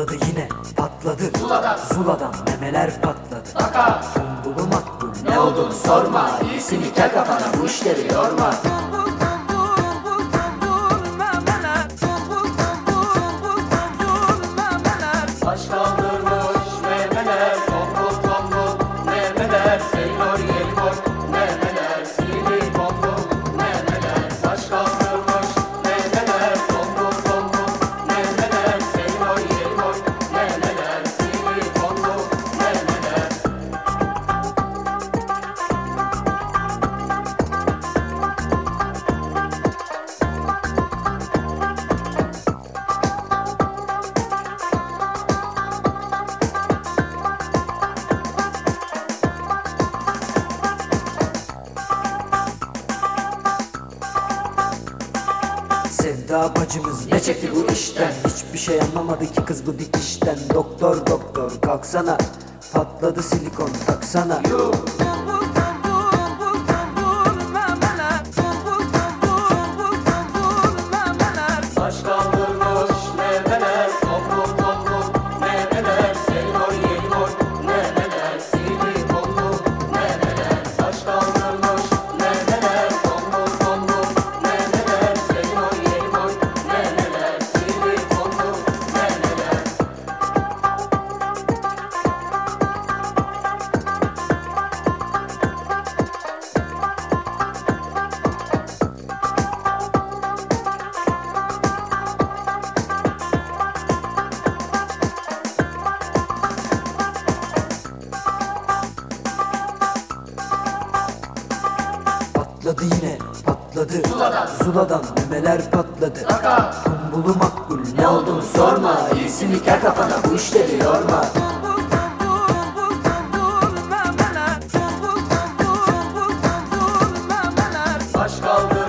patladı yine patladı. Zuladan, Zuladan memeler patladı. Aka Kumbulu makbul ne olduğunu sorma İyisini kel kafana bu işleri yorma. Sevda bacımız. Ne çekti bu işten? Hiçbir şey anlamadı ki kız bu dikişten. Doktor doktor kalksana. Patladı silikon taksana. Saç patladı yine patladı. Zuladan, Zuladan patladı. Kumbulu makbul ne olduğunu sorma. İyisin diker kafana bu işleri yorma. Baş kaldı.